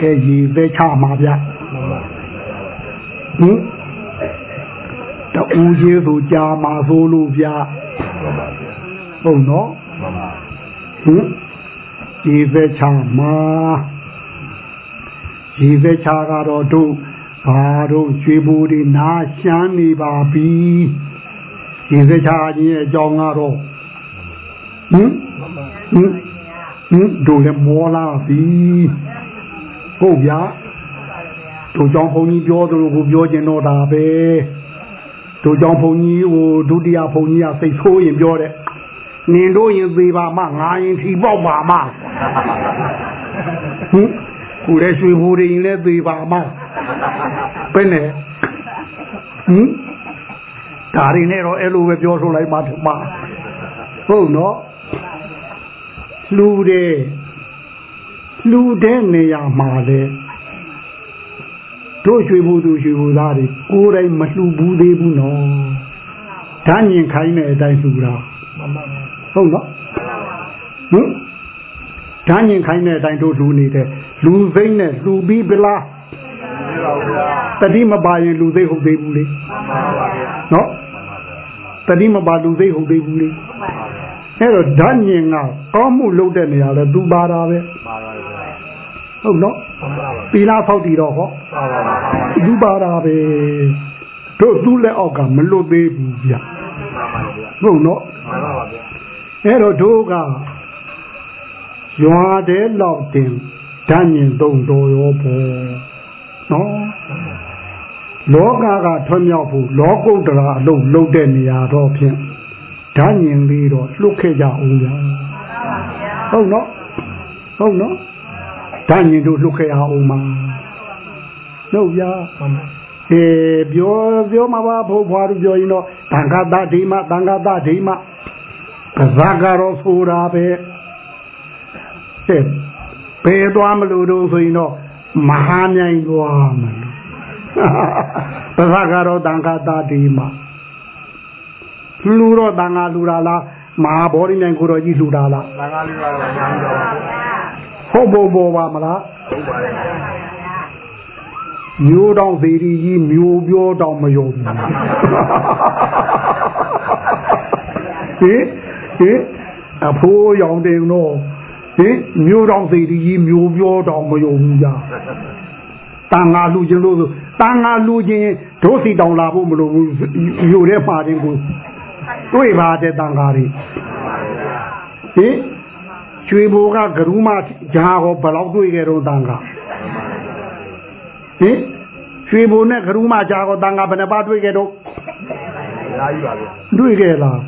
ကဲရည်သက်ချမှာဗျဟင်တူကြီးဆိုကြာမှာဆိုလို့ဗျဟုတ်နော်ဟင်ရည်သက်ချမှာရည်သက်ချကတော့တို့ဘာတို့ကျွေးဖို့ဒီနာရှမ်းနေပါပြီရည်သက်ချခြင်းရဲ့အကြောင်းကတော့ဟင်ဟင်ဟင်တို့လည်းမောလာပြီ ဟုတ်ဗျာတို့ကြောင့်ဘုန်းကြီးပြောသလိုကိုပြောကျင်တော့တာပဲတို့ကြောင့်ဘုန်းကြီးဟိုဒုတိယဘုန်းကြီးကစိတ်ဆိုးရင်ပြောတဲ့နင်တို့ရင်သေးပါမငါရင်ထီပေါက်ပါမဟင်ကိုလည်းရွှေဘူတွေရင်လည်းသေးပါမဘယ်နဲ့ဟင်ဒါရင်းနဲ့တော့အဲ့လိုပဲပြောဆိုလိုက်မှထမဟုတ်နော်လူတဲ့ လူတဲ့နေရာမှာလေတို့ရွှေဘူးသူရွှေဘူးသားတွေကိုယ်တိုင်မလှူဘူးသေးဘူးနော်ဓာညင်ခိုင်းတဲ့အတိုင်းလှူတာဟုတ်နော်ဟင်ဓာညင်ခိုင်းတဲ့အတိုင်းတို့လှူနေတယ်လူသိမ့်နဲ့လှူပြီးပလားတတိမပါရင်လူသိဟုတ်သေးဘူးလေနော်တတိမပါလူသိဟုတ်သေးဘူးလေအဲ့တော့ဓာညင်ကကောင်းမှုလုပ်တဲ့နေရာလဲသူပါတာပဲ ဟုတ်နော်ပီလာဖောက်တီတော့ဟောသူပါတာပဲတို့သူ့လက်အောက်ကမလွတ်သေးဘူးဗျဟုတ်နော်အဲ့တော့တို့ကရွာတဲ့လောက်တင်ဓာညင်သုံးတော်ရောပေါ်နော်လောကကထွံ့မြောက်ဖို့လောကုတ္တရာအလုံးလုံးတဲ့နေရာတော့ဖြင့်ဓာညင်လေးတော့လွတ်ခဲ့ကြအောင်ဗျာဟုတ်နော်ဟုတ်နော် ဓာညင်တို့လွတ်ခဲ့အောင်မှာဟုတ်ဗျာအဲပြောပြောမှာပါဘုရားတို့ပြောရင်တော့တန်ခါတဒိမတန်ခါတဒိမကစားကတော့ဆိုတာပဲတဲ့ဘယ်သွားမလို့တော့ဆိုရင်တော့မဟာမြိုင်သွားမလို့ပဇာကတော့တန်ခါတဒိမလူတော့တန်ခါလူတာလားမဟာဘောဓိမြိုင်ကိုတော့ကြီးလူတာလားတန်ခါလူတာတော့ညာတော့ ဟုတ်ဘောဘောပါမလားဟုတ်ပါတယ်မျိုးတောင်သေးကြီးမျိုးပြောတောင်မယုံဘူးဟင်ဟင်အဖိုးရောင်တင်တော့ဟင်မျိုးတောင်သေးကြီးမျိုးပြောတောင်မယုံဘူးကြာတန်ငါလူချင်းလို့တန်ငါလူချင်းဒုစီတောင်လာဖို့မလိုဘူးယူတဲ့မှာတင်ကိုတွေ့ပါတဲ့တန်ဃာတွေဟင် ကျွေဘိုးကဂရုမဂျာဟောဘယ်လောက်တွေ့ကြတော့တန်ဃာဟင်ရွှေဘိုနဲ့ဂရုမဂျာဟောတန်ဃာဘယ်နှပါတွေ့ကြတော့လာကြီးပါဗျာတွေ့ကြလား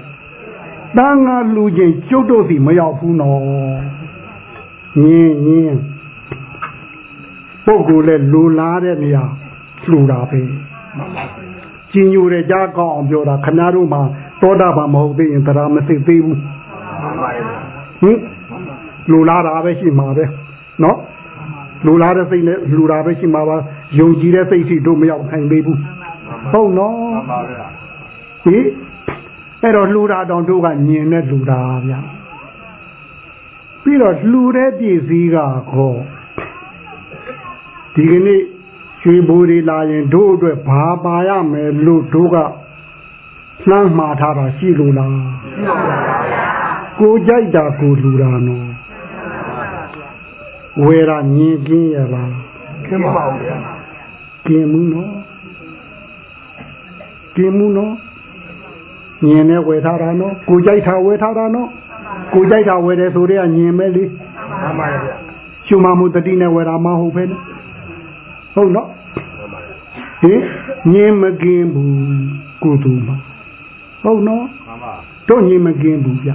တန်ဃာလူချင်းကျုပ်တို့စီမရောက်ဘူးနော်ညင်းညင်းပုဂ္ဂိုလ်နဲ့လူလာတဲ့နေရာလှူတာပဲကျင်ညိုတဲ့ကြားကောင်းအောင်ပြောတာခဏတို့မှာသောတာပန်မဟုတ်သေးရင်တရားမသိသေးဘူးဟင် လူလာတာပဲရှိမှာပဲနော်လူလာတဲ့စိတ်နဲ့လူလာပဲရှိမှာပါယုံကြည်တဲ့စိတ်ရှိတို့မရောက်နိုင်သေးဘူးဟုတ်နော်ဟင်အဲ့တော့လှူတာတောင်တို့ကညင်နဲ့လှူတာဗျာပြီးတော့လှူတဲ့ပြည်စည်းကခေါ်ဒီကနေ့ရွှေဘိုးတွေလာရင်တို့အတွက်ဘာပါရမယ်လို့တို့ကလှမ်းမှားထားတာရှိလို့လားရှိပါဗျာကိုကြိုက်တာကိုလူတာနော် ဝယ်တာညင်ကင်းရလားခင်းပါဦးဗျာကင်းမှုနော်ကင်းမှုနော်ညင်နဲ့ဝယ်ထားတာနော်ကိုကြိုက်တာဝယ်ထားတာနော်ကိုကြိုက်တာဝယ်တယ်ဆိုတော့ညင်မဲလေမှန်ပါဗျာရှုမမှုတတိနဲ့ဝယ်တာမဟုတ်ဖ ೇನೆ ဟုတ်နော်ဟင်ညင်မကင်းဘူးကိုသူမှာဟုတ်နော်မှန်ပါတို့ညင်မကင်းဘူးဗျ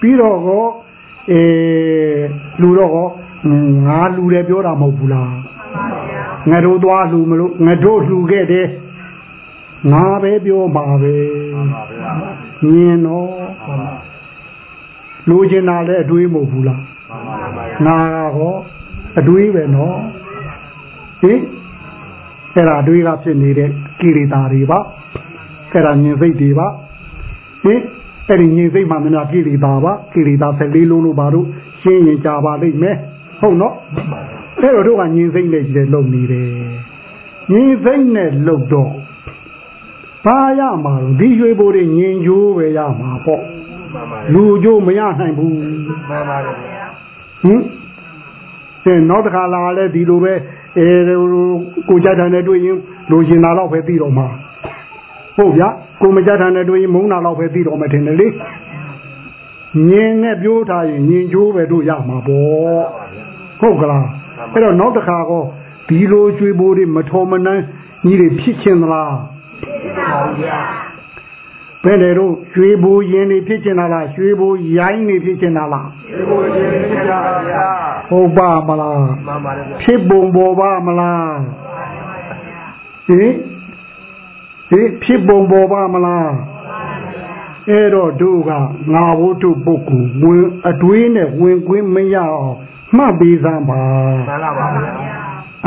ပြီးတော့ဟော အဲလူတော့ဟောငါလူတယ်ပြောတာမဟုတ်ဘူးလားငါတို့သွားလူမလို့ငါတို့လူခဲ့တယ်ငါပဲပြောပါပဲညင်တော့လူကျင်တာလည်းအတွေးမဟုတ်ဘူးလားငါဟောအတွေးပဲနော်ဟင်အဲ့ဒါအတွေးကဖြစ်နေတဲ့ကိရိတာတွေပါအဲ့ဒါညင်စိတ်တွေပါဟင် အဲ့ဒီညင်စိတ်မှမများကိရိတာပါကိရိတာ14လုံးလို့ပါတို့ရှင်းရင်ကြပါလိမ့်မယ်ဟုတ်နော်အဲ့တော့တို့ကညင်စိမ့်နဲ့ကြီးတယ်လုံနေတယ်ညင်စိမ့်နဲ့လုံတော့ဘာရမှာလို့ဒီရွှေဘိုးတွေညင်ကျိုးပဲရမှာပေါ့မှန်ပါလူကျိုးမရနိုင်ဘူးမှန်ပါတယ်ဗျာဟင်အဲနောက်တစ်ခါလာလဲဒီလိုပဲအဲကိုကြတဲ့နဲ့တွေ့ရင်လူရှင်နာတော့ပဲပြီးတော့မှာဟုတ်ဗျာ ကိုမကြတဲ့နဲ့တွေ့ရင်မုန်းနာတော့ပဲပြီးတော့မှထင်တယ်လေညင်နဲ့ပြောထားရင်ညင်ကျိုးပဲတို့ရမှာပေါ့ဟုတ်ကလားအဲ့တော့နောက်တစ်ခါကောဒီလိုကျွေးပိုးတွေမထော်မနှမ်းကြီးတွေဖြစ်ချင်းသလားပါဗျာဘယ်နဲ့တော့ကျွေးပိုးရင်တွေဖြစ်ချင်းလားကျွေးပိုးရိုင်းတွေဖြစ်ချင်းလားဒီကိုရှင်ဖြစ်တာဗျာဟုတ်ပါမလားမှန်ပါတယ်ဗျာဖြစ်ပုံပေါ်ပါမလားဟင် ဟင်ဖြစ်ပုံပေါ်ပါမလားအဲ့တော့တို့ကငါဝတ္ထုပုဂ္ဂိုလ်ဝင်အတွေးနဲ့ဝင်ကွင်းမရအောင်မှတ်ပေးစမ်းပါမှန်ပါပါဗျာ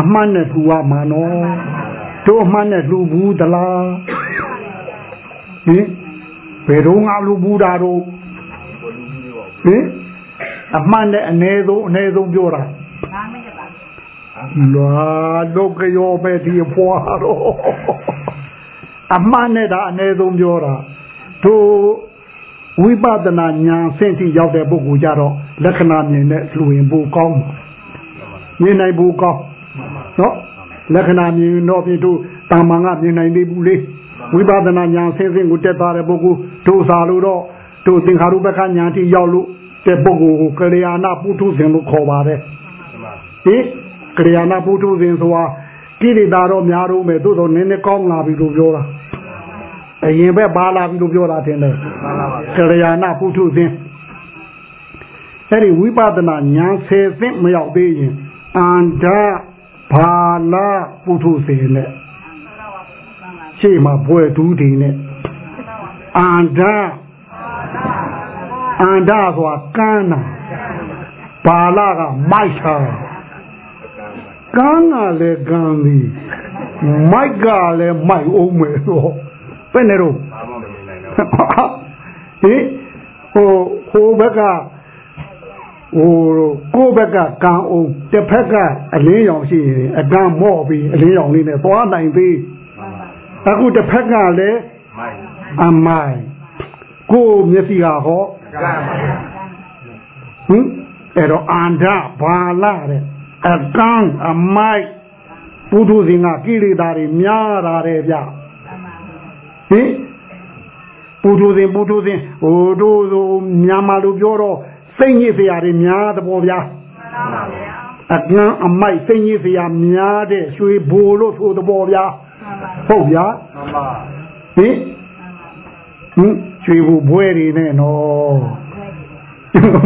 အမှန်နဲ့ထူရမှာနော်တို့အမှန်နဲ့လူဘူးသလားဟင်ဘယ်တော့ငါလူဘူးတာတော့ကိုလူကြီးတွေပေါ့ဟင်အမှန်နဲ့အ ਨੇ ဆုံးအ ਨੇ ဆုံးပြောတာလာတော့ကြောပဲဒီဖွာတော့ အမှန်နဲ့ဒါအ ਨੇ ဆုံးပြောတာတို့ဝိပဿနာဉာဏ်ဆင့်ထိရောက်တဲ့ပုဂ္ဂိုလ်ကြတော့လက္ခဏာမြင်တဲ့လူရင်ပိုကောင်းမြင်နိုင်ပိုကောင်းနော်လက္ခဏာမြင်တော့ပြင်တို့တာမန်ကမြင်နိုင်သေးဘူးလေဝိပဿနာဉာဏ်ဆင့်ဆင့်ကိုတက်သွားတဲ့ပုဂ္ဂိုလ်တို့စာလို့တော့တို့သင်္ခါရုပ္ပကဉာဏ်ထိရောက်လို့တဲ့ပုဂ္ဂိုလ်ကိုကလျာဏပုထုဇဉ်လို့ခေါ်ပါတယ်မှန်ပါဟင်ကရိယာနာပုထုဇဉ်ဆိုတာ ကိရိတာတော့များတော့မယ်သို့တော့နည်းနည်းကောင်းလာပြီလို့ပြောတာအရင်ပဲပါလာပြီလို့ပြောတာတင်တယ်မှန်ပါပါကရိယာနာပုထုဇဉ်အဲ့ဒီဝိပဿနာဉာဏ်ဆယ်သင့်မရောက်သေးရင်အန္တဘာလာပုထုဇဉ်နဲ့ရှေ့မှာဘွယ်တူးတင်နဲ့အန္တအန္တဆိုတာကန်းနာဘာလာကမိုက်တာ ကန်းကလည်းကန်းသည်မိုက်ကလည်းမိုက်အောင်မယ်တော့ဘယ်နဲ့တော့ဘာမှမမြင်နိုင်တော့ဟင်ဟိုဟိုဘက်ကဟိုကိုယ့်ဘက်ကကန်းအောင်တစ်ဖက်ကအလင်းရောင်ရှိရင်အကန်းမော့ပြီးအလင်းရောင်လေးနဲ့သွားနိုင်သေးမှန်ပါအခုတစ်ဖက်ကလည်းမိုက်အမိုင်ကိုယ်မျက်စိကဟောကမ်းပါဗျာဟင်အဲ့တော့အန္ဒဘာလာတဲ့ အကန်းအမိုက်ပုထုဇဉ်ကကိလေသာတွေများတာတဲ့ဗျဟင်ပုထုဇဉ်ပုထုဇဉ်ဟိုတို့ဆိုမြန်မာလိုပြောတော့စိတ်ညစ်စရာတွေများတဲ့ပေါ့ဗျာအကန်းအမိုက်စိတ်ညစ်စရာများတဲ့ရွှေဘိုလို့ဆိုတဲ့ပေါ့ဗျာဟုတ်ဗျာမှန်ပါဟင်ဟင်ရွှေဘိုဘွဲတွေနဲ့နော်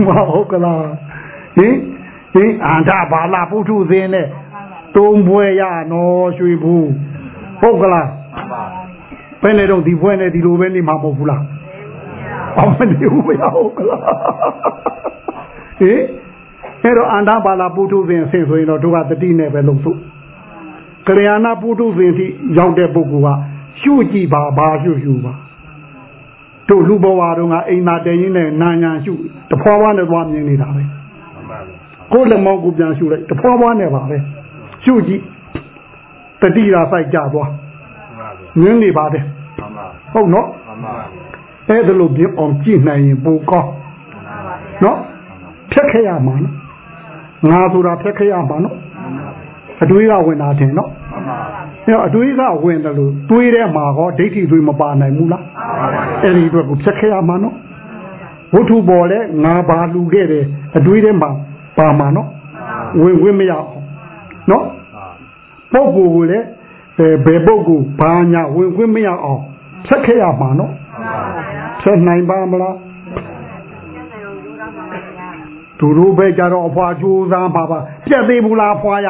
မဟုတ်ကလားဟင် ဟင်အန္တဘာလာပုထုဇင်းနဲ့သုံးဘွဲရနော်ရွှေဘူးဟုတ်ကလားမှန်ပါဘယ်နဲ့တော့ဒီဘွဲနဲ့ဒီလိုပဲနေမှာမဟုတ်ဘူးလားအောင်မနေဘူးမရဟုတ်ကလားဟင်အဲ့တော့အန္တဘာလာပုထုဇဉ်အဆင့်ဆိုရင်တော့တို့ကတတိနဲ့ပဲလုံးစုကလျာဏပုထုဇဉ်ထိရောက်တဲ့ပုဂ္ဂိုလ်ကရှုကြည့်ပါဘာရှုရှုပါတို့လူဘဝတုန်းကအိမ်သာတည်ရင်းနဲ့နာညာရှုတဖွာဖွာနဲ့သွားမြင်နေတာပဲမှန်ပါ ကိုယ်လက်မောင်းကိုပြန်ရှုလိုက်တဖွာဖွာနဲ့ပါပဲရှုကြည့်တတိရာစိုက်ကြသွားမှန်ပါငင်းနေပါတယ်မှန်ပါဟုတ်နော်မှန်ပါအဲ့ဒါလို့ပြအောင်ကြည့်နိုင်ရင်ပိုကောင်းနော်ဖြတ်ခဲ့ရမှာနော်ငါဆိုတာဖြတ်ခဲ့ရမှာနော်အတွေးကဝင်တာတင်နော်မှန်ပါအဲ့တော့အတွေးကဝင်တယ်လို့တွေးတဲ့မှာကောဒိဋ္ဌိတွေမပါနိုင်ဘူးလားအဲ့ဒီအတွက်ကိုဖြတ်ခဲ့ရမှာနော်ဝတ္ထုပေါ်လဲငါဘာလူခဲ့တယ်အတွေးထဲမှာ ပါမှာနော်ဝင်ဝင်မရအောင်နော်ပုဂ္ဂိုလ်ကိုလည်းအဲဘယ်ပုဂ္ဂိုလ်ဘာညာဝင်ခွင့်မရအောင်ဖြတ်ခဲ့ရမှာနော်ဖြတ်နိုင်ပါမလားသူတို့ပဲကြတော့အဖွာကြိုးစားပါပါပြတ်သေးဘူးလားအဖွာရ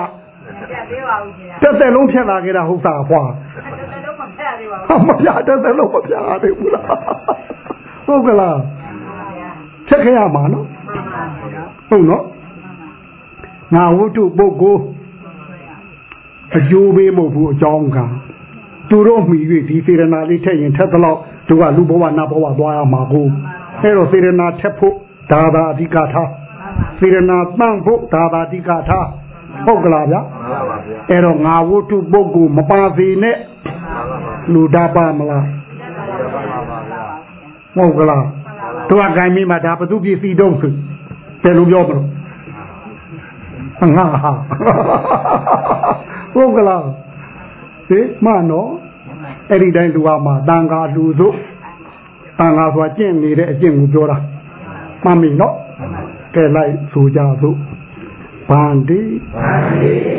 ပြတ်သေးပါဘူးခင်ဗျာတက်တက်လုံးဖြတ်လာခဲ့တာဟုတ်တာအဖွာအဲ့ဒါတော့မဖြတ်သေးပါဘူးဟာမပြတက်တက်လုံးမဖြတ်ရသေးဘူးလားဟုတ်ကလားဖြတ်ခဲ့ရမှာနော်ဟုတ်နော် ငါဝတ္ထုပုဂ္ဂိုလ်အကျိုးပေးမဟုတ်ဘူးအကြောင်းကသူတို့မှီ၍ဒီစေရနာလေးထက်ရင်ထက်သလောက်သူကလူဘဝနတ်ဘဝသွားရမှာကိုအဲ့တော့စေရနာထက်ဖို့ဒါသာအဓိကထားစေရနာတန့်ဖို့ဒါသာတိကထားဟုတ်ကလားဗျာမှန်ပါပါဗျာအဲ့တော့ငါဝတ္ထုပုဂ္ဂိုလ်မပါစေနဲ့မှန်ပါပါလူဒါပါမလားမှန်ပါပါဗျာဟုတ်ကလားတို့အကိုင်းမိမှာဒါဘသူပစ္စည်းတော့ဆိုဘယ်လိုပြောမလို့ ငါဟာဟုတ်ကလားဟေးမနော်အဲ့ဒီတိုင်းလူကမှာတန်ခါလူစို့တန်ခါဆိုတာကျင့်နေတဲ့အကျင့်ကိုပြောတာမှန်ပြီနော်ကဲလိုက်ဆိုကြစို့ဗန္တိ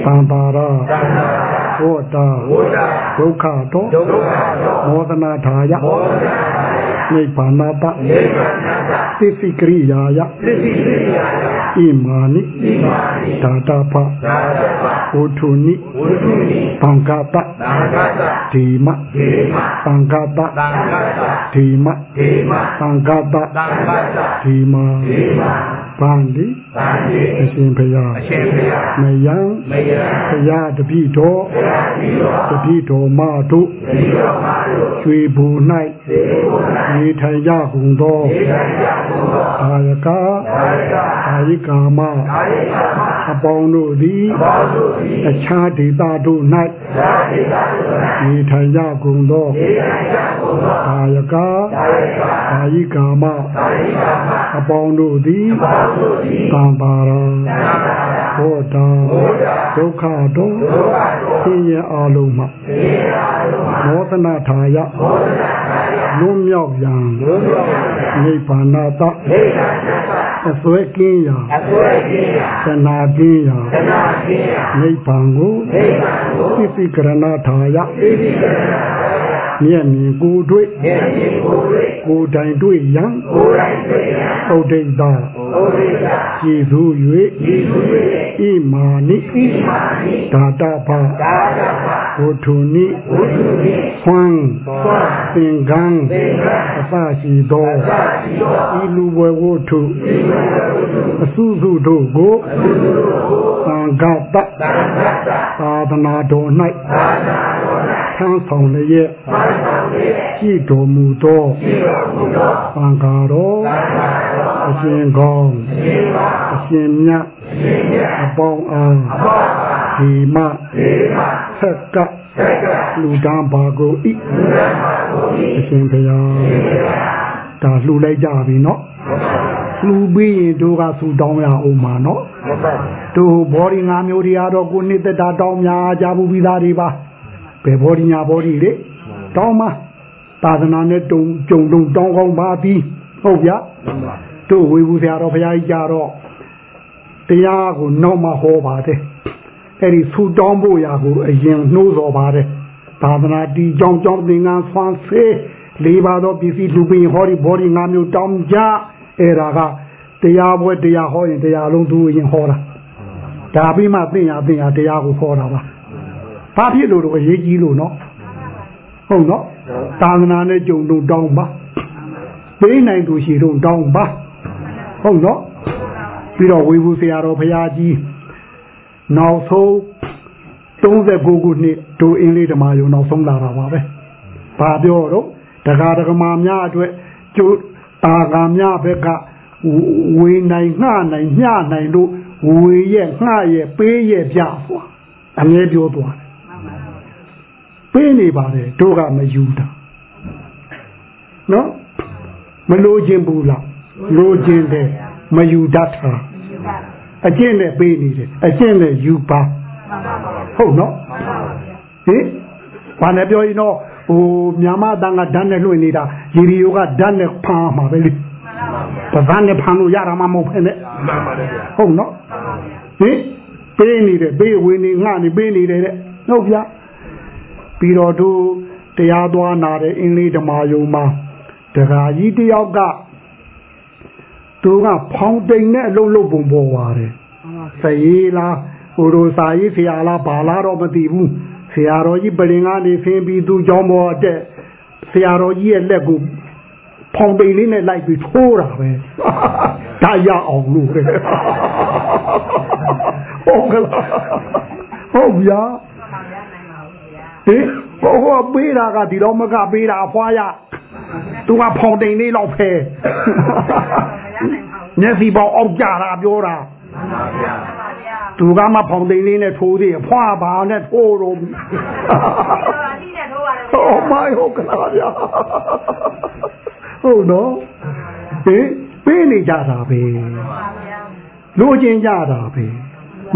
ဗန္တာရဟောတာဒုက္ခတော့မောဒနာထာယနိ ဗ္ဗာနတသစ္စည်းကရိယာယဣမာနိဒါတာဖဝုထုနိဘံကတဒီမဘံကတဒီမဘံကတဒီမဗန္တိအရှင်ဘုရားအရှင်ဘုရားမယံမယံဘုရားတပိတော်ဘုရားဒီတော်တပိတော်မတို့ဒီတော်မှာတို့ကျွေဘူ၌ နေထိုင်ကြကုန်သောဒီတိုင်းကြောင့်သောအာယကာဒါရကအာယိကာမအာရိကမအပေါင်းတို့သည်ဘောတို့သည်အခြားဒေသတို့၌သာတိတာတို့၌နေထိုင်ကြကုန်သောဒီတိုင်းကြောင့်သောအာယကာဒါရကအာယိကာမအာရိကမအပေါင်းတို့သည်ဘောတို့သည်သံပါရံ သာပါရာဟောတာဒုက္ခတော့ဒုက္ခတို့ဆင်းရဲအလုံးမှဒီရာတို့မှာမောသနာထာယဘောဓနာကာယလွတ်မြောက်ရန်ဘုရားနိဗ္ဗာန်တဒိဋ္ဌာနတအစွဲကင်းရာအသွေးကြီးရာသနာကင်းရာသနာကြီးရာနိဗ္ဗာန်ကိုဒိဋ္ဌာကိုသိသိကရဏထာယသိသိကရဏာ မျက်မြင်ကိုယ်တွေ့မျက်စိကိုယ်တွေ့ကိုယ်တိုင်တွေ့ရန်ကိုယ်တိုင်တွေ့ရာသုဒ္ဓိတာဘုရားကျေစု၍ဒီသူတွေဣမာနိဒီမာနိဒါတဖဒါရပါ ဘုထုနိဘုသူနိခွန်းသွားသင်္ကန်းသင်္ကန်းအစရှိသောသာတိတော်ဤလူဘဝဝတ္ထုဒီဝေဝုဒ္ဓအစုစုတို့ကိုဘုသူတို့ကိုသံဃတသံဃာတသာသနာတော်၌သာနာတော်၌ဆန်းဆောင်လျက်သံဃာတွေကြည်တော်မူသောဒီတော်မူသောသံဃာတော်သံဃာတော်အရှင်ကောင်းဒီပါအရှင်မြတ်ရှင်မြတ်အပေါင်းအားအဘောပါ ဒီမ ဒီပါ ဆက်က သက်က လူတန်းပါကိုဤ လူရမကိုဒီ အရှင်ဘုရားဒါလှူလိုက်ကြပြီเนาะလှူပြီးရင်တို့ကဆူတောင်းရအောင်ပါเนาะ မပတ် တို့ဘောဒီငါမျိုးတွေကတော့ကိုနှစ်သက်တာတောင်းများကြဘူးပြီးသားတွေပါဘယ်ဘောဒီညာဘောဒီလေတောင်းမှာသာသနာနဲ့တုံကြုံတုံတောင်းကောင်းပါသည်ဟုတ်ဗျာတို့ဝေဘူးဆရာတော်ဘုရားကြီးကြတော့တရားကိုနောက်မှဟောပါတယ် အဲ့ဒီဆူတောင်းဖို့ရာကိုအရင်နှိုးစော်ပါတယ်သာသနာတီကြောင်းကြောင်းသင်္ကန်းဆွမ်းဆေးလေးပါတော့ပစ္စည်းလူပင်ဟောဒီဘောဒီငါမျိုးတောင်းကြအဲ့ဒါကတရားပွဲတရားဟောရင်တရားလုံးသူအရင်ဟောတာဒါပြီးမှသိရသိရတရားကိုခေါ်တာပါ။ဘာဖြစ်လို့တော့အရေးကြီးလို့နော်။ဟုတ်နော်။သာသနာနဲ့ကြုံတော့တောင်းပါ။ပေးနိုင်သူရှိတော့တောင်းပါ။ဟုတ်နော်။ပြီးတော့ဝေဘူးဆရာတော်ဘုရားကြီး နောက်ဆုံး39ခုနှစ်ဒိုအင်းလေးဓမ္မယုံနောက်ဆုံးလာတာပါပဲ။ဘာပြောတော့တရားဓမ္မများအတွက်ကျိုးတာကံများဘက်ကဝေနိုင်ငှနိုင်ညနိုင်လို့ဝေရဲ့ငှရဲ့ပေးရဲ့ပြသွားအမြဲပြောသွားတယ်ပေးနေပါတယ်တို့ကမယူတာနော်မလိုခြင်းဘူးလားလိုခြင်းတယ်မယူတတ်တာ အကျင့်နဲ့ပေးနေတယ်အကျင့်နဲ့ယူပါဟုတ်နော်ဟင်ဘာနဲ့ပြောရင်တော့ဟိုမြန်မာတန်ကဓာတ်နဲ့လွှင့်နေတာရီရီယိုကဓာတ်နဲ့ဖမ်းမှာပဲလေပဇန်းနဲ့ဖမ်းလို့ရတာမှမဟုတ်ဖ ೇನೆ မှန်ပါတယ်ဗျာဟုတ်နော်ဟင်ပေးနေတယ်ပေးဝင်နေငှနေပေးနေတယ်တဲ့ဟုတ်ဗျာပြီးတော့သူတရားသွားနာတဲ့အင်းလေးဓမ္မယုံမှာတခါကြီးတယောက်က သူကဖောင်းတိန်နဲ့အလုံးလုံးပုံပေါ်ပါတယ်စရေးလားဟိုလိုစာရေးဆရာလားဘာလားတော့မသိဘူးဆရာတော်ကြီးပလင်ကနေဆင်းပြီးသူကြောင်းပေါ်အတက်ဆရာတော်ကြီးရဲ့လက်ကိုဖောင်းတိန်လေးနဲ့လိုက်ပြီးထိုးတာပဲဒါရအောင်လို့တဲ့ဟုတ်ကလားဟုတ်ဗျာဟင်ဟိုဟိုပေးတာကဒီတော့မကပေးတာအဖွားရ သူကဖောင်းတိန်လေးလောက်ဖဲမရနိုင်ပါဘူးမျက်စိပေါက်အောက်ကြတာပြောတာမှန်ပါဗျာပါဗျာသူကမှဖောင်သိန်းလေးနဲ့ထိုးသေးတယ်ဖွာပါနဲ့ထိုးတော့အတိနဲ့ထိုးပါတယ်ဟောမဟုတ်ကလားဗျာဟုတ်နော်ဟင်ပေးနေကြတာပဲပါဗျာလိုချင်ကြတာပဲ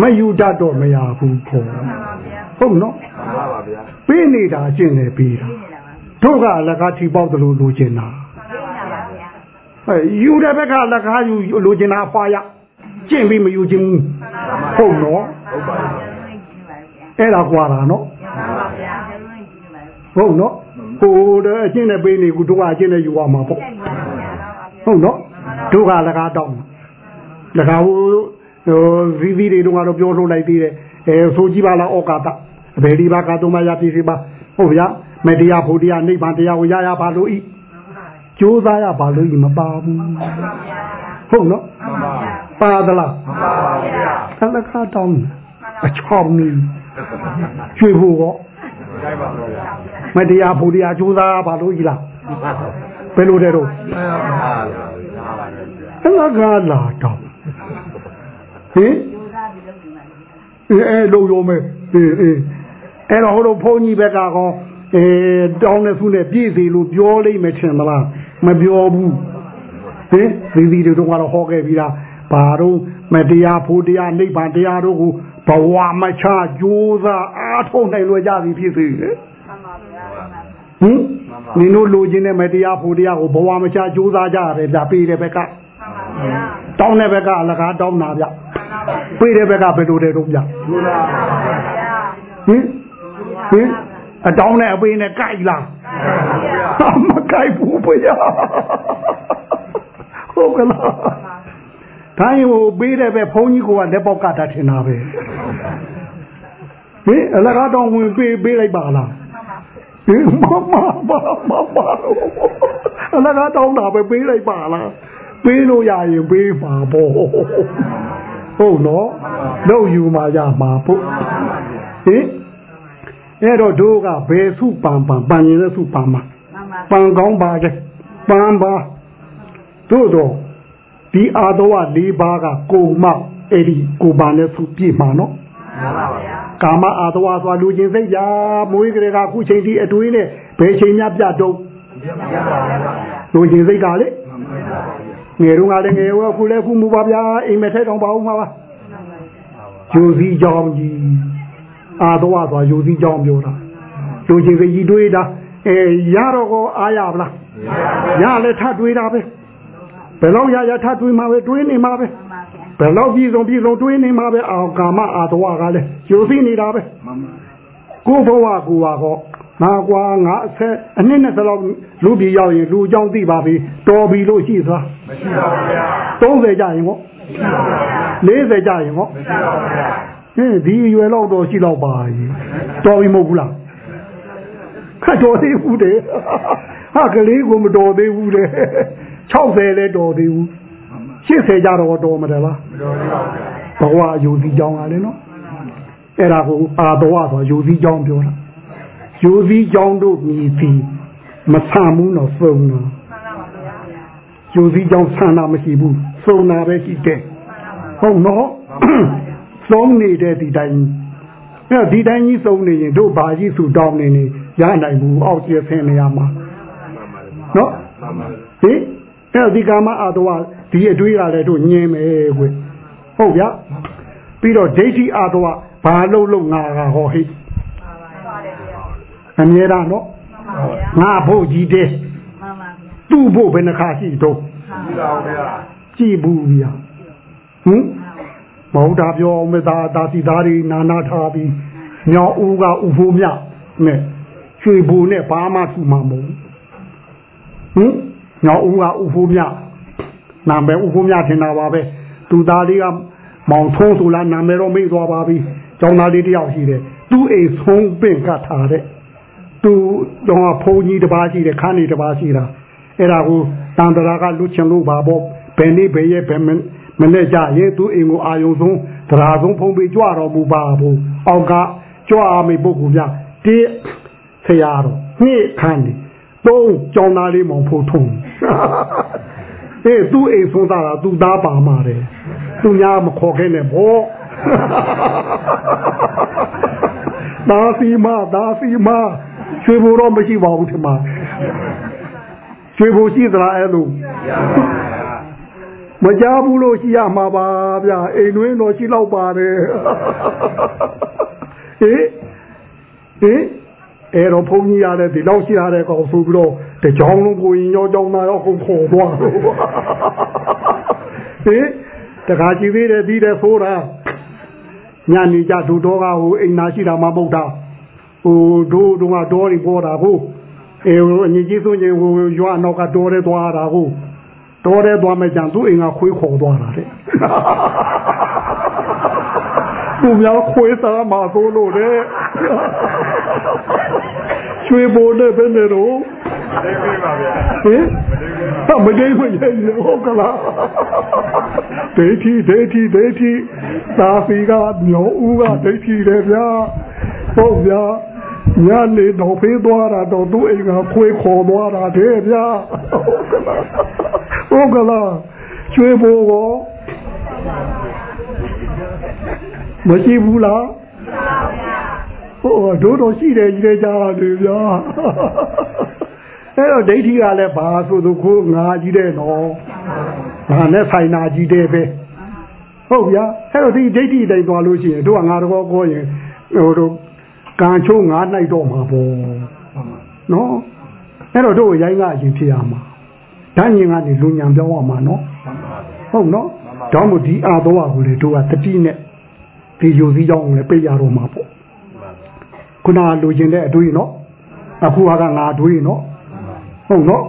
မယူတတ်တော့မရဘူးခေါ်ပါဗျာဟုတ်နော်မှန်ပါဗျာပေးနေတာကျင့်တယ်ပေးတာ တို့ကအလကားထီပေါက်တယ်လို့လိုချင်တာပါပါဗျာအဲယူတဲ့ဘက်ကလကားယူလိုချင်တာအဖွာရကျင့်ပြီးမယူချင်ဘူးဟုတ်နော်ဟုတ်ပါဗျာအဲ့ဒါကွာတာနော်ပါဗျာဟုတ်နော်ဟိုတဲ့အကျင့်နဲ့ပေးနေကူတို့ကအကျင့်နဲ့ယူရမှာပေါ့ဟုတ်နော်တို့ကလကားတောင်းလကားဟိုဟိုဗီဗီတွေတော့ကတော့ပြောလို့လိုက်သေးတယ်အဲဆိုကြည့်ပါလားဩကာတအဘယ်ဒီဘာကတော့မရပြည့်စီပါဟုတ်ဗျာ မတရားဖို့တရားနိဗ္ဗာန်တရားကိုရရပါလို့ဤကြိုးစားရပါလို့ဤမပါဘူးဟုတ်နော်မှန်ပါဗျာပါသလားမှန်ပါဗျာအလကားတောင်းအချောင်းနီးကျွေးဖို့ကောကြိုက်ပါဗျာမတရားဖို့တရားကြိုးစားရပါလို့ဤလားဘယ်လိုတဲ့တော့မှန်ပါဗျာအလကားလာတော့ဟင်အဲအဲလုံရုံမဲ့အေးအေးအဲ့တော့ဟိုလိုဘုန်းကြီးဘက်ကကော အဲတောင်းတဲ့ဆုနဲ့ပြည့်စီလို့ပြောလိမ့်မယ်ထင်မလားမပြောဘူးဟင်သီသီတွေတော့ကတော့ဟောခဲ့ပြီးတာဘာတော့မတရားဖို့တရားနိဗ္ဗာန်တရားတို့ကိုဘဝမချကြိုးစားအားထုတ်နိုင်လွယ်ကြပြီဖြစ်စေဟင်နင်တို့လိုချင်တဲ့မတရားဖို့တရားကိုဘဝမချကြိုးစားကြရတယ်ဗျပေးတဲ့ဘက်ကတောင်းတဲ့ဘက်ကအလကားတောင်းတာဗျပေးတဲ့ဘက်ကဘယ်လိုတဲ့တော့ဗျကျိုးလားဟင်ဟင် အတောင်းနဲ့အပေးနဲ့ကြိုက်လားမကြိုက်ဘူးဗျာဟုတ်ကလားဒါရင်ဟိုပေးတဲ့ပဲဘုန်းကြီးကလက်ပေါက်ကတာထင်တာပဲဟင်အလကားတောင်းဝင်ပေးပေးလိုက်ပါလားဟင်မမမမမအလကားတောင်းတာပဲပေးလိုက်ပါလားပေးလို့ရရင်ပေးပါပေါ့ဟုတ်နော်တော့ယူมาရမှာပေါ့ဟင် အဲ့တော့တို့ကဘယ်စုပန်ပန်ပန်ရင်လည်းစုပန်မှာပန်ကောင်းပါလေပန်ပါတို့တော့ဒီအာတော်ဝ၄ပါးကကိုမအဲ့ဒီကိုပါနဲ့စုပြည့်မှာနော်မှန်ပါဗျာကာမအာတဝါဆိုလူချင်းစိတ်ပြမွေးကလေးကခုချိန်ဒီအတွေးနဲ့ဘယ်ချိန်များပြတော့လူချင်းစိတ်ကလေငယ်တော့ကလည်းငယ်ရောခုလည်းခုမူပါဗျာအိမ်မက်ထဲတောင်ပါအောင်ပါပါယူစီကြောင်ကြီး အာတဝါဆိုယူစီကြောင်ပြောတာလူချင်းစိတ်ကြီးတွေးတာအဲရတော့ကောအားရပါလားရလည်းထတွေးတာပဲဘယ်တော့ရရထတွေးမှာပဲတွေးနေမှာပဲဘယ်တော့ပြည်စုံပြည်စုံတွေးနေမှာပဲအော်ကာမအာတဝါကလည်းယူစီနေတာပဲမှန်ပါကိုဘဝကိုပါတော့ငါကွာငါအဆက်အနှစ်နဲ့လောက်လူပြည်ရောက်ရင်လူအကြောင်းသိပါပြီတော်ပြီလို့ရှိသွားမရှိပါဘူးဗျာ30ကြရင်ဟော40ကြရင်ဟောမရှိပါဘူးဗျာ ဟင်းဒီအရွယ်လောက်တော့ရှိတော့ပါရင်တော်ပြီမဟုတ်ဘူးလားခတ်တော်သေးဘူးတဲ့ဟာကလေးကိုမတော်သေးဘူးတဲ့60လည်းတော်သေးဘူး80ကြတော့တော်မတယ်လားမတော်သေးပါဘူးဗျာဘဝအယူစီကြောင်းကလည်းနော်အဲ့ဒါကိုအာတော်ဆိုယူစီကြောင်းပြောတာယူစီကြောင်းတို့မြည်ပြီးမဆန်ဘူးတော့စုံတော့ယူစီကြောင်းဆန်တာမရှိဘူးစုံတာပဲရှိတယ်ဟုတ်နော် စုံနေတဲ့ဒီတိုင်းအဲ့ဒီတိုင်းကြီးစုံနေရင်တို့ဘာကြီးစုတောင်းနေနေရနိုင်ဘူးအောက်ကျဆင်းနေရမှာနော်မှန်ပါဟင်အဲ့ဒီကမအာတော်ဒီအတွေးကလည်းတို့ညင်းမယ်ကွဟုတ်ဗျာပြီးတော့ဒိဋ္ဌိအာတော်ဘာလုံးလုံးငါကဟောဟိအမြဲတမ်းနော်ငါဖို့ကြီးတဲ့သူ့ဖို့ဘယ်နှခါရှိတော့ရှိပါဘူးဗျာကြည်ဘူးဗျာဟင် မဟုတ်တာပြောမေသာတာတိသားတွေနာနာထားပြီးညောင်ဦးကဥဖို့မြနဲ့ရွှေဘူနဲ့ဘာမှသူ့မှာမဟုတ်ဘူးဟင်ညောင်ဦးကဥဖို့မြနာမည်ဥဖို့မြထင်တာပါပဲသူသားလေးကမောင်ထုံးဆိုလားနာမည်တော့မေ့သွားပါပြီကျောင်းသားလေးတယောက်ရှိတယ်သူ့အိမ်ဆုံးပင့်ကတ်ထားတဲ့သူတော့ဖုန်ကြီးတစ်ပါးရှိတယ်ခန်းနေတစ်ပါးရှိတာအဲ့ဒါကိုတန်တရာကလူချင်လို့ပါပေါ့ဘယ်နေ့ဘယ်ရက်ဘယ် မမနေ့ကြရင်သူ့အိမ်ကိုအာယုံဆုံးသရာဆုံးဖုံးပြီးကြွတော်မူပါဘူးအောက်ကကြွအားမေပုဂ္ဂိုလ်ပြတိဆရာတော်နှစ်ခန်းနေသုံးကျောင်းသားလေးမောင်ဖို့ထုံးအေးသူ့အိမ်ဆုံးသားတာသူ့သားပါမှာတယ်သူများမခေါ်ခဲ့နဲ့ဘောဒါစီမဒါစီမရွှေဘိုတော့မရှိပါဘူးထင်ပါရွှေဘိုရှိသလားအဲ့လို မကြဘူးလို့ရှိရမှာပါဗျာအိမ်တွင်းတော့ရှိတော့ပါတယ်ဟေးဟေးအဲ့တော့ဘုန်းကြီးရတယ်ဒီလောက်ရှိရတဲ့ကောင်ဆိုပြီးတော့တကြောင်လုံးကိုရင်ရောကြောင်းသားရောခုခေါ်သွားလို့ဟေးတခါကြည့်သေးတယ်ပြီးတယ်ဆိုတာညနေကြဒူတော်ကဟိုအိမ်နာရှိတာမှမဟုတ်တာဟိုဒိုးတုံးကတော်ရီပေါ်တာဟုတ်အဲအညီကြီးဆိုရင်ဟိုရွာနောက်ကတော်ရဲသွားတာဟု တ်တော်ရဲသွားမဲ့ကြံသူ့အိမ်ကခွေးခေါ်သွားတာတဲ့သူများခွေးစားမှာသို့လို့တဲ့ရွှေဘိုနဲ့ဘယ်နဲ့တော့သိပြီပါဗျာဟင်ဟာမဒိမရဲ့ဟုတ်ကလားဒိဋ္ဌိဒိဋ္ဌိဒိဋ္ဌိသာဖီကမျိုးဦးကဒိဋ္ဌိတယ်ဗျာဟုတ်ဗျာညနေတော့ဖေးသွားတာတော့သူ့အိမ်ကခွေးခေါ်သွားတာတဲ့ဗျာဟုတ်ကလား ကျွေးဖို့ကောမရှိဘူးလားဟိုတို့တော့ရှိတယ်ကြီးတဲ့ကြားရတယ်ဗျာအဲ့တော့ဒိဋ္ဌိကလည်းဘာဆိုသူခိုးငါကြီးတဲ့နော်ငါနဲ့ဆိုင်နာကြီးတဲ့ပဲဟုတ်ဗျာအဲ့တော့ဒီဒိဋ္ဌိတိုင်သွားလို့ရှိရင်တို့ကငါတော့ကောရင်ဟိုတို့ကံချိုးငါနိုင်တော့မှာပေါ့နော်အဲ့တော့တို့ရိုင်းကအရင်ဖြစ်ရမှာ ဓာညင်ကနေလူညံပြောင်းရမှာနော်ဟုတ်နော်တောင်းမို့ဒီအာတော့ကိုလေတို့ကတတိနဲ့ဒီယူစည်းကြောင်းကိုလည်းပြရတော့မှာပေါ့ခုနလူကျင်တဲ့အတွေးနော်အခုဟာကငါတွေးနော်ဟုတ်နော်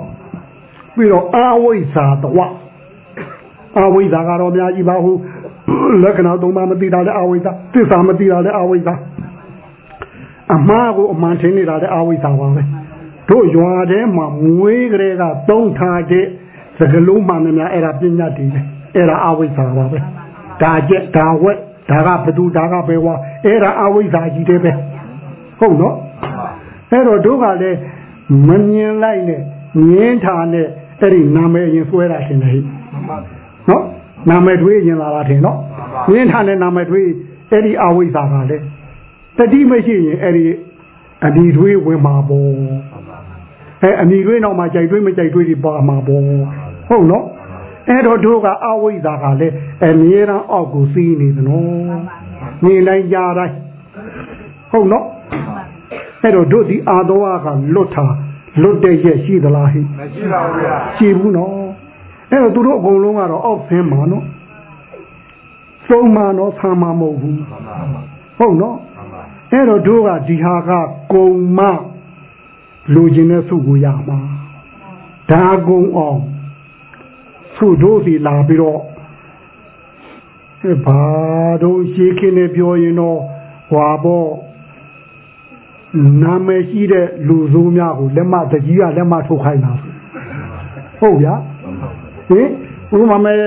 ပြီးတော့အာဝိဇ္ဇာတဝအာဝိဇ္ဇာကတော့အများကြီးပါဟုတ်လက္ခဏာသုံးပါးမသိတာလည်းအာဝိဇ္ဇာသစ္စာမသိတာလည်းအာဝိဇ္ဇာအမှားကိုအမှန်ထင်နေတာလည်းအာဝိဇ္ဇာပါပဲ တို့ရွာထဲမှာမွေးကလေးကသုံးထားတဲ့စကလုံးမှန်များအဲ့ဒါပညာတည်တယ်အဲ့ဒါအာဝိဇ္ဇာပါပဲဒါကျက်ဒါဝက်ဒါကဘသူဒါကဘယ်ဝါအဲ့ဒါအာဝိဇ္ဇာကြီးတယ်ပဲဟုတ်နော်အဲ့တော့တို့ကလည်းမမြင်လိုက်နဲ့ငင်းထားနဲ့အဲ့ဒီနာမည်ရင်ဆွဲတာရှင်တယ်နော်နာမည်တွေးရင်လာတာထင်နော်ငင်းထားနဲ့နာမည်တွေးအဲ့ဒီအဝိဇ္ဇာကလည်းတတိမရှိရင်အဲ့ဒီအဒီတွေးဝင်မှာပေါ့ အဲအမိတွေးတော့မှကြိုက်တွေးမကြိုက်တွေးဒီပါမှာပေါ့ဟုတ်နော်အဲ့တော့တို့ကအဝိဇ္ဇာကလည်းအမြဲတမ်းအောက်ကိုစီးနေသနော်နေတိုင်းကြားတိုင်းဟုတ်နော်အဲ့တော့တို့ဒီအာသောကလွတ်တာလွတ်တဲ့ရက်ရှိသလားဟိမရှိပါဘူးဗျာရှိဘူးနော်အဲ့တော့သူတို့အကုန်လုံးကတော့အောက်ဆင်းမှာနော်သုံးမှာနော်ဆာမှာမဟုတ်ဘူးဟုတ်နော်အဲ့တော့တို့ကဒီဟာကကုံမ လူချင်းတဲ့စုကိုရမှာဒါကုံအောင်စုတို့စီလာပြီးတော့ဘာတို့ရှိခင်းနေပြောရင်တော့ဟွာပေါ့နာမည်ရှိတဲ့လူဆိုးများကိုလက်မတကြီးကလက်မထုတ်ခိုင်းတာဟုတ်ဗျာဟင်ဥပမာမဲ့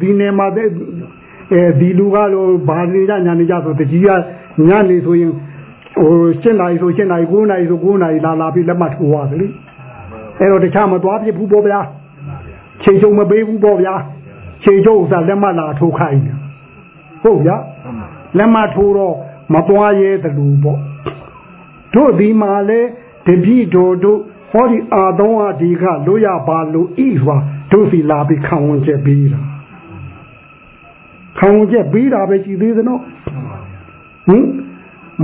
ဒီနေမှာအဲဒီလူကလို့ဘာနေကြညာနေကြဆိုတကြီးကညနေဆိုရင် ဟိုရှင်းနိုင်ဆိုရှင်းနိုင်9နိုင်ဆို9နိုင်လာလာပြီးလက်မထိုးရတယ်လေအဲ့တော့တခြားမသွားပြဘူးပေါ့ဗျာချိန်ချုံမပေးဘူးပေါ့ဗျာချိန်ချုံဥစားလက်မလာထိုးခိုင်းတယ်ဟုတ်ဗျာလက်မထိုးတော့မသွားရဲတယ်လို့ပေါ့တို့ဒီမှာလဲတပိတော်တို့ဟောဒီအာသောအဒီကလို့ရပါလို့ဤစွာတို့စီလာပြီးခံဝင်ချက်ပြီးတာခံဝင်ချက်ပြီးတာပဲရှိသေးသနော်ဟင်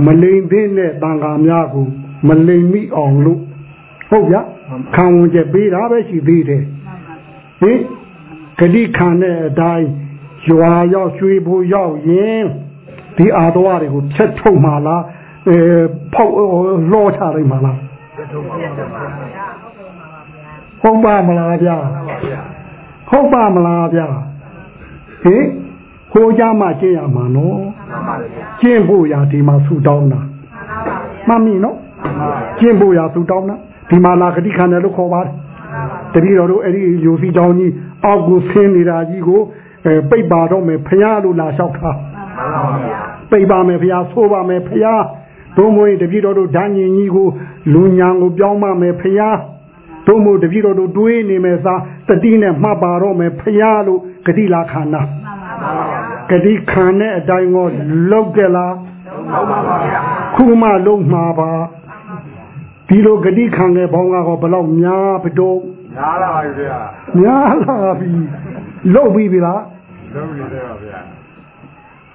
မလိန်သေးတဲ့တန်ခါများကိုမလိန်မိအောင်လို့ဟုတ်ဗျခံဝင်ချက်ပြီးတာပဲရှိသေးတယ်ဟင်ဂတိခံတဲ့အတိုင်းရွာရောက်ရွှေဖို့ရောက်ရင်ဒီအာတော်တွေကိုဖြတ်ထုတ်မှလားအဲဖောက်လောချလိုက်မှလားဟုတ်ပါမလားဗျာဟုတ်ပါမလားဗျာဟင် ဟိုကြမှာကျင့်ရမှာနော်ကျင့်ဖို့ရာဒီမှာဆူတောင်းတာမှတ်မိနော်ကျင့်ဖို့ရာဆူတောင်းတာဒီမှာလာဂတိခံတယ်လို့ခေါ်ပါတယ်တတိတော်တို့အဲ့ဒီယူစီတောင်းကြီးအောက်ကိုဆင်းနေတာကြီးကိုအဲပိတ်ပါတော့မယ်ဖះလို့လာလျှောက်တာပိတ်ပါမယ်ဖះဆိုးပါမယ်ဖះတို့မွေးတပြည့်တော်တို့ဓာညင်ကြီးကိုလူညာကိုပြောင်းမမယ်ဖះတို့မို့တပည့်တော်တို့တွေးနေမယ်စားတတိနဲ့မှတ်ပါတော့မယ်ဖရာလို့ဂတိလာခန္ဓာမှန်ပါဗျာ ဂတိခံတဲ့အတိုင်းကိုလောက်ကြလားဟုတ်ပါပါဗျာခုမှလုံးမှာပါဒီလိုဂတိခံတဲ့ဘောင်းကတော့ဘယ်တော့များဘတော့ညားလာပါဗျာများလာပြီလောက်ပြီပြီလားလုံးနေတယ်ပါဗျာ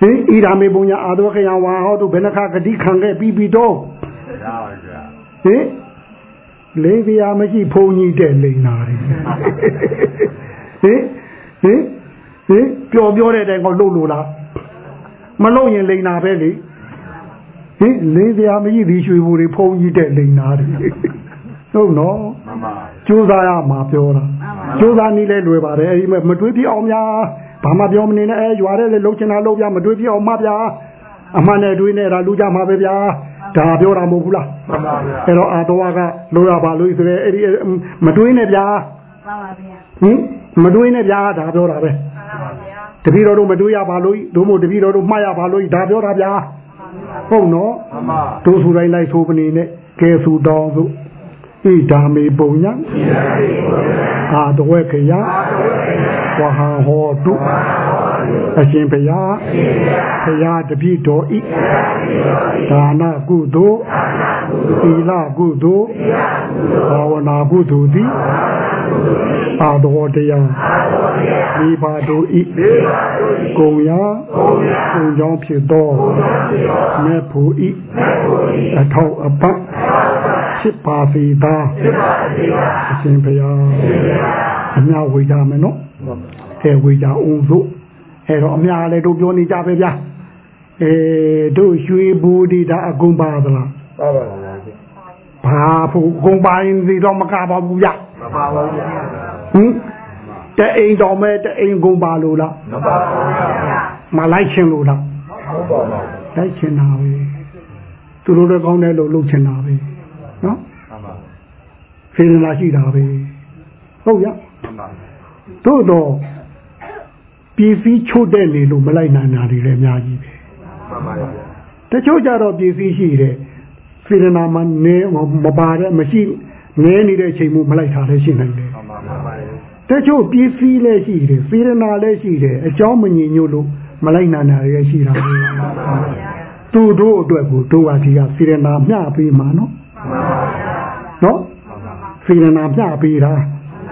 ဟင်ဣဒာမေပုံညာအာတော်ခယဝါဟောတုဘယ်နှခါဂတိခံခဲ့ပြီးပြီတော့ရပါဗျာဟင်လိန်ပြာမရှိဖုံကြီးတဲ့လိန်နာတွေဟင်ဟင် ဟင်ပျော်ပြောတဲ့အတိုင်းကိုလှုပ်လို့လားမလှုပ်ရင်လိန်နာပဲလေဟင်လိန်ပြာမရှိဒီရွှေဘူတွေဖုံကြီးတဲ့လိန်နာတွေဟုတ်နော်မမကြိုးစားရမှာပြောတာကြိုးစားနည်းလဲလွယ်ပါတယ်အဲဒီမဲ့မတွေးပြအောင်များဘာမှပြောမနေနဲ့အဲရွာတဲ့လေလှုပ်ချင်တာလှုပ်ပြမတွေးပြအောင်မပြအမှန်နဲ့တွေးနေတာလူကြမှာပဲဗျာဒါပြောတာမဟုတ်ဘူးလားမမဗျာအဲ့တော့အာတော်ကလိုရပါလို့ဆိုရဲအဲ့ဒီမတွေးနဲ့ဗျာမှန်ပါဗျာဟင်မတွေးနဲ့ဗျာဒါပြောတာပဲမှန်ပါဗျာ တပည့်တော်တို့မတွေးရပါလို့တို့မို့တပည့်တော်တို့မှားရပါလို့ဒါပြောတာဗျာဟုတ်နော်မမတို့ဆိုတိုင်းလိုက်ဆိုပနေနဲ့ကဲဆူတောင်းစုဣဒာမေပုံညာအာတဝဲခယဝဟာဟောတုအရှင်ဘုရားဘုရားတပည့်တော်ဤဒါနကုသိုလ်သီလကုသိုလ်ဘာဝနာကုသိုလ်သည် အာတော်တရားမိဘတို့ဤကုံရာကုံကြောင့်ဖြစ်သောမေဖို့ဤအထောက်အပံ့ဖြစ်ပါစေသာအရှင်ဘုရားအမြဝေကြမယ်နော်အဲဝေကြအောင်စို့အဲတော့အများလည်းတို့ပြောနေကြပဲဗျာအဲတို့ရွှေဘူဒီဒါအကုန်ပါသလားပါပါဗျာဘာဖို့အကုန်ပါရင်ဒီတော့မကပါဘူးဗျာ မပါပါဗျာဟင်တဲ့အိမ်တော်မဲ့တဲ့အိမ်ကုန်ပါလို့လားမပါပါဗျာမလိုက်ချင်လို့လားဟုတ်ပါပါလိုက်ချင်တာပဲသူတို့လည်းကောင်းတယ်လို့လုပ်ချင်တာပဲနော်မမစေတနာရှိတာပဲဟုတ်ရမမသို့တော့ပြည်စည်းချို့တဲ့နေလို့မလိုက်နိုင်တာတွေလည်းအများကြီးပဲမမဗျာတချို့ကြတော့ပြည်စည်းရှိတယ်စေတနာမနေမပါတဲ့မရှိ ငဲနေတဲ့အချိန်မှမလိုက်တာလည်းရှိနိုင်တယ်မမမမတချို့ပြည်စည်းလည်းရှိတယ်စေတနာလည်းရှိတယ်အကြောင်းမငြိညွတ်လို့မလိုက်နိုင်တာလည်းရှိတာပဲသူတို့အတွက်ကိုတို့ကဒီကစေတနာမျှပေးမှာနော်နော်စေတနာမျှပေးတာ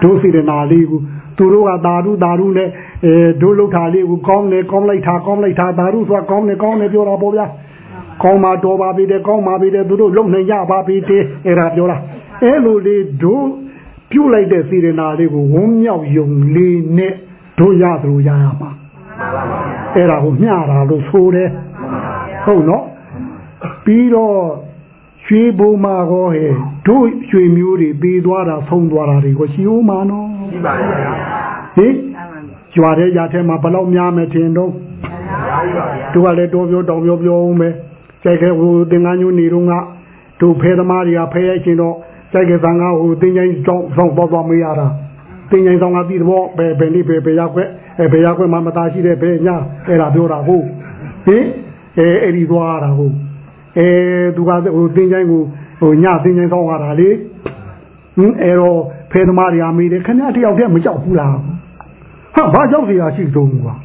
တို့စေတနာလေးကိုသူတို့ကသာဓုသာဓုနဲ့အဲတို့လောက်တာလေးကိုကောင်းတယ်ကောင်းလိုက်တာကောင်းလိုက်တာသာဓုဆိုတာကောင်းတယ်ကောင်းတယ်ပြောတာပေါ့ဗျာကောင်းမှာတော်ပါပြီတဲ့ကောင်းပါပြီတဲ့သူတို့လုံနိုင်ကြပါပြီတဲ့အဲ့ဒါပြောတာ အဲ့လိုလေးတို့ပြုတ်လိုက်တဲ့စေတနာလေးကိုဝန်းမြောက်ယုံလေးနဲ့တို့ရသလိုရရမှာအဲ့ဒါကိုမျှတာလို့ဆိုတယ်ဟုတ်နော်ပြီးတော့ရွှေဘုံမာကောဟဲ့တို့ရွှေမျိုးတွေပေးသွားတာဆုံးသွားတာတွေကိုရှိဦးမှာနော်ဒီပါဗျာဟင်ကြွားတဲ့ရထဲမှာဘယ်လောက်များမယ်ထင်တော့ရာကြီးပါဗျာတို့ကလည်းတော်ပြောတောင်ပြောပြောအောင်ပဲစိုက်ကဲဟိုသင်္ကန်းညိုနေတော့ကတို့ဖဲသမားတွေကဖဲရိုက်ချင်တော့ စိုက်ကဲသံဃာဟိုတင်ချိုင်းဆောင်ဆောင်ပေါ်ပေါ်မေးရတာတင်ချိုင်းဆောင်ကပြီးတော့ဘယ်ဘယ်လေးဘယ်ဘယ်ရောက်ွက်အဲဘယ်ရောက်ွက်မှာမသားရှိတဲ့ဘယ်ညာအဲ့ဒါပြောတာဟုတ်ဟင်အဲအဲ့ဒီသွားတာဟုတ်အဲသူကဟိုတင်ချိုင်းကိုဟိုညတင်ချိုင်းဆောင်ရတာလေဟင်အဲ့တော့ဖဲသမားတွေကမေးတယ်ခင်ဗျားတယောက်တည်းမကြောက်ဘူးလားဟာဘာကြောက်စရာရှိသုံးကွာ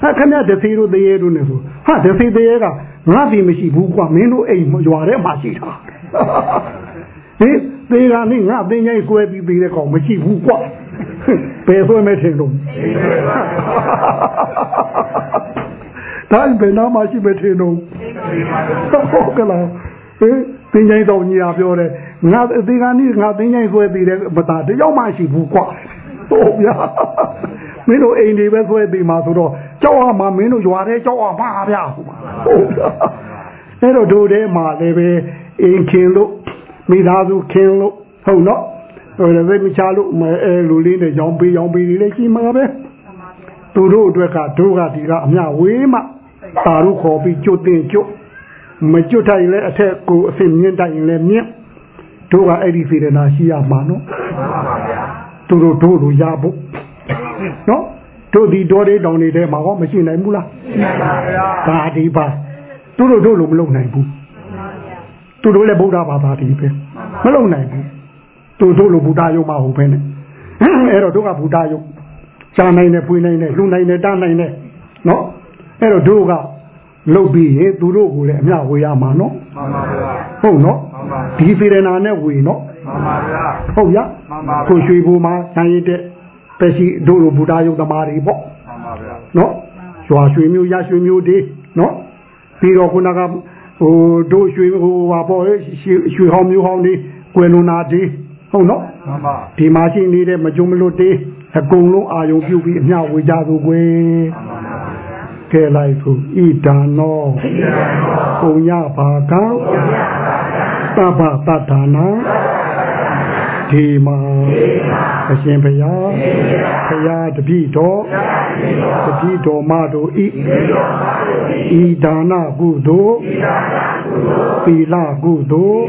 ဟာခမရတသေးတို့တရေတို့နဲ့ဆိုဟာတသေးတရေကငါစီမရှိဘူးကွာမင်းတို့အိမ်ရွာထဲမှာရှိတာ ဟင်သေကနေငါသင်ချိုင်းကွဲပြီးသေးတဲ့ကောင်မရှိဘူးကွာဘယ်ဆွဲမဲ့ထင်လို့ဒါဘယ်နာမရှိမဲ့ထင်လို့ဟုတ်ကလားဟင်သင်ချိုင်းတော်ကြီးကပြောတယ်ငါသေကနေငါသင်ချိုင်းဆွဲပြီးတဲ့မသားတယောက်မှရှိဘူးကွာဟုတ်ဗျာမင်းတို့အိမ်တွေပဲဆွဲပြီးမှာဆိုတော့ကြောက်ရမှာမင်းတို့ရွာထဲကြောက်ရမှာဗျာဟုတ်ဗျာအဲ့တော့တို့ထဲမှာလည်းပဲ အိမ်ခင်လို့မိသားစုခင်လို့ဟုတ်နော်ဟိုလည်းမချလို့အဲလူလေးနဲ့ရောင်းပေးရောင်းပေးလေးလည်းရှိမှာပဲသူတို့အတွက်ကတို့ကဒီကအမြဝေးမှတာတို့ခေါ်ပြီးကျွတ်တင်ကျွတ်မကျွတ်ထိုင်လဲအထက်ကိုအစင်မြင့်တိုင်လဲမြင့်တို့ကအဲ့ဒီစေတနာရှိရမှာနော်မှန်ပါဗျာသူတို့တို့လိုရဖို့နော်တို့ဒီတော်လေးတောင်နေတဲ့မှာဟောမရှိနိုင်ဘူးလားမှန်ပါဗျာဒါဒီပါသူတို့တို့လိုမလုပ်နိုင်ဘူး သူတို့လည်းဗုဒ္ဓဘာသာတည်းပဲမလုပ်နိုင်ဘူးဟသူတို့လိုဘုဒ္ဓယုတ်မဟုတ်ဘဲနဲ့အဲ့တော့တို့ကဘုဒ္ဓယုတ်ရှားနိုင်တယ်ဖွေးနိုင်တယ်လှူနိုင်တယ်တားနိုင်တယ်နော်အဲ့တော့တို့ကလုတ်ပြီးရင်သူတို့ကိုလည်းအမျှဝေရမှာနော်မှန်ပါဗျာဟုတ်နော်မှန်ပါဒီစေရနာနဲ့ဝေနော်မှန်ပါဗျာဟုတ်ရမှန်ပါဗျာကိုရွှေဘူမှာဆံရည်တဲ့ပက်စီတို့လိုဘုရားယုတ်သမားတွေပေါ့မှန်ပါဗျာနော်ရွာရွှေမျိုးရရွှေမျိုးတွေနော်ပြီးတော့ခုနက ဟိုတို့ရွှေဟိုဟာပေါ့လေရွှေရွှေဟောင်းမျိုးဟောင်းတွေကွယ်လွန်နာတွေဟုတ်နော်မှန်ပါဒီမှာရှိနေတဲ့မကြုံမလွတ်တွေအကုန်လုံးအာယုံပြုပြီးအမျှဝေကြသူကွယ်မှန်ပါဗျာကဲလိုက်သူဣဒံနောပုံညဘာကံတပ္ပတ္ထာနာ ဒီမှာအရှင်ဘုရားဘုရားတပည့်တော်တပည့်တော်မတို့ဤဤဒါနကုသိုလ်သီလကုသိုလ်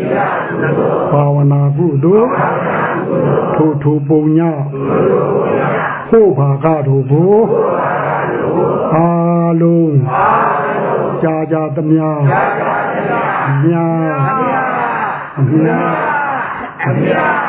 ဘာဝနာကုသိုလ်ထိုထိုပုံညဖို့ဘာကတို့ကိုအားလုံးကြာကြာသမျှမြာမြာ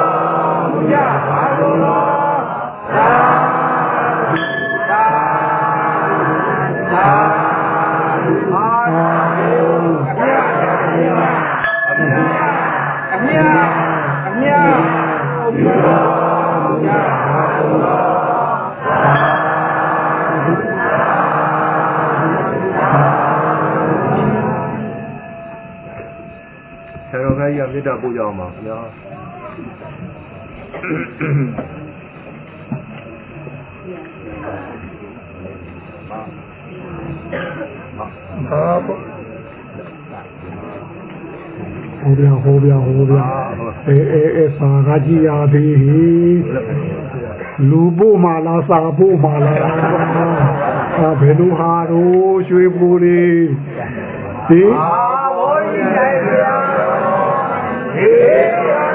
ကြီးကမေတ္တာပို့ကြအောင်ပါခင်ဗျာဟာပေါ့ဟောဗျာဟောဗျာဟောဗျာအဲအဲအဲစာကကြီးရသေးဟိလူဖို့မာလားစာဖို့မာလားအာဘယ်လိုဟာတို့ရွှေပူတွေဒီအာဘောကြီးနိုင်ဗျာ ဟေး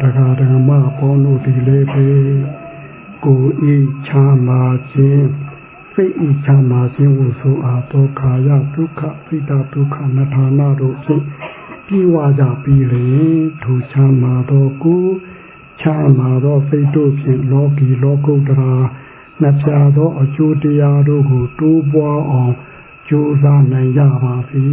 ကုန်သောတရားဓမ္မပေါင်းတို့ဒီလေးပဲကိုဤချမ်းသာခြင်းစိတ်ဤချမ်းသာခြင်းကိုဆိုအားသောခါယဒုက္ခပိတဒုက္ခနထာနာတို့ဖြင့်ပြေဝကြပြီးလေထိုချမ်းသာသောကိုချမ်းသာသောစိတ်တို့ဖြင့်လောကီလောကုတ္တရာနှစ်ဖြာသောအကျိုးတရားတို့ကိုတိုးပွားအောင်ကြိုးစားနိုင်ကြပါစေ